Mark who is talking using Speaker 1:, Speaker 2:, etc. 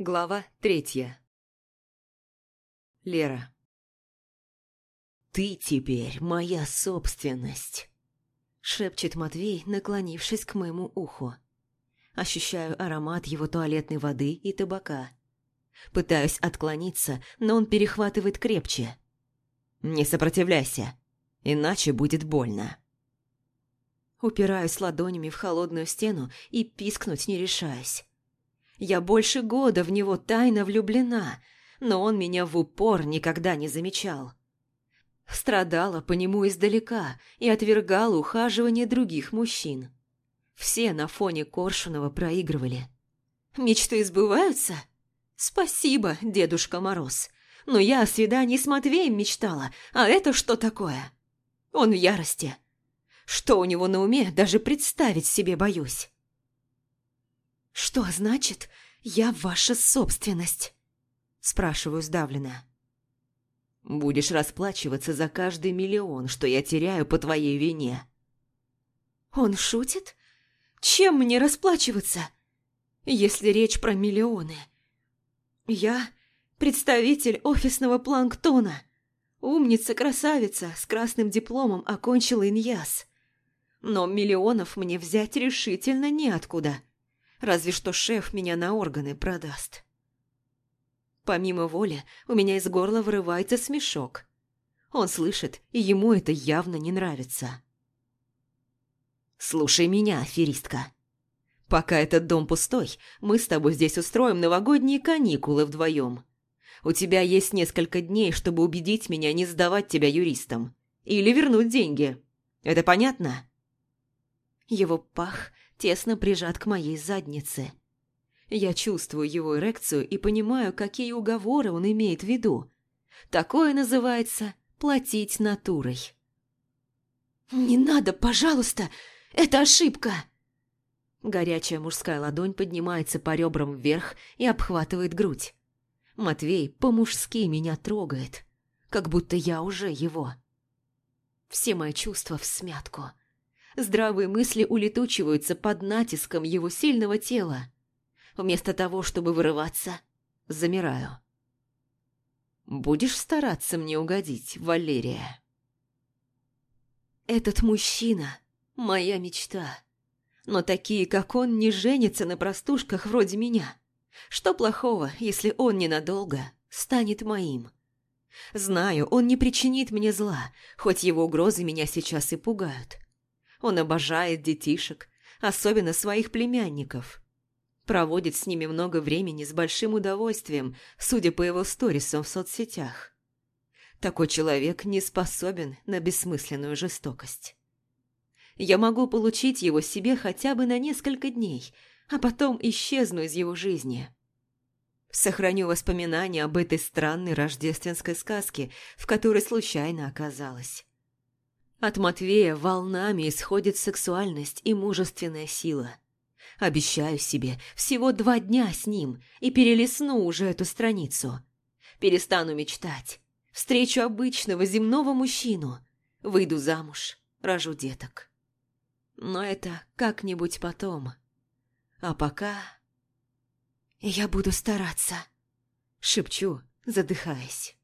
Speaker 1: Глава третья. Лера.
Speaker 2: «Ты теперь моя собственность», — шепчет Матвей, наклонившись к моему уху. Ощущаю аромат его туалетной воды и табака. Пытаюсь отклониться, но он перехватывает крепче. «Не сопротивляйся, иначе будет больно». Упираюсь ладонями в холодную стену и пискнуть не решаюсь. Я больше года в него тайно влюблена, но он меня в упор никогда не замечал. Страдала по нему издалека и отвергала ухаживание других мужчин. Все на фоне Коршунова проигрывали. Мечты сбываются? Спасибо, Дедушка Мороз. Но я о свидании с Матвеем мечтала, а это что такое? Он в ярости. Что у него на уме, даже представить себе боюсь. «Что значит, я ваша собственность?» Спрашиваю сдавленно. «Будешь расплачиваться за каждый миллион, что я теряю по твоей вине». «Он шутит? Чем мне расплачиваться, если речь про миллионы?» «Я представитель офисного планктона, умница-красавица с красным дипломом окончила иньяс. Но миллионов мне взять решительно неоткуда» разве что шеф меня на органы продаст. Помимо воли, у меня из горла вырывается смешок. Он слышит, и ему это явно не нравится. «Слушай меня, аферистка. Пока этот дом пустой, мы с тобой здесь устроим новогодние каникулы вдвоем. У тебя есть несколько дней, чтобы убедить меня не сдавать тебя юристам. Или вернуть деньги. Это понятно?» Его пах тесно прижат к моей заднице. Я чувствую его эрекцию и понимаю, какие уговоры он имеет в виду. Такое называется «платить натурой». «Не надо, пожалуйста! Это ошибка!» Горячая мужская ладонь поднимается по ребрам вверх и обхватывает грудь. Матвей по-мужски меня трогает, как будто я уже его. Все мои чувства в смятку. Здравые мысли улетучиваются под натиском его сильного тела. Вместо того, чтобы вырываться, замираю. «Будешь стараться мне угодить, Валерия?» «Этот мужчина — моя мечта. Но такие, как он, не женятся на простушках вроде меня. Что плохого, если он ненадолго станет моим?» Знаю, он не причинит мне зла, хоть его угрозы меня сейчас и пугают. Он обожает детишек, особенно своих племянников. Проводит с ними много времени с большим удовольствием, судя по его сторисам в соцсетях. Такой человек не способен на бессмысленную жестокость. Я могу получить его себе хотя бы на несколько дней, а потом исчезну из его жизни. Сохраню воспоминания об этой странной рождественской сказке, в которой случайно оказалась. От Матвея волнами исходит сексуальность и мужественная сила. Обещаю себе всего два дня с ним и перелесну уже эту страницу. Перестану мечтать. Встречу обычного земного мужчину. Выйду замуж, рожу деток. Но это как-нибудь потом. А пока... Я буду стараться. Шепчу, задыхаясь.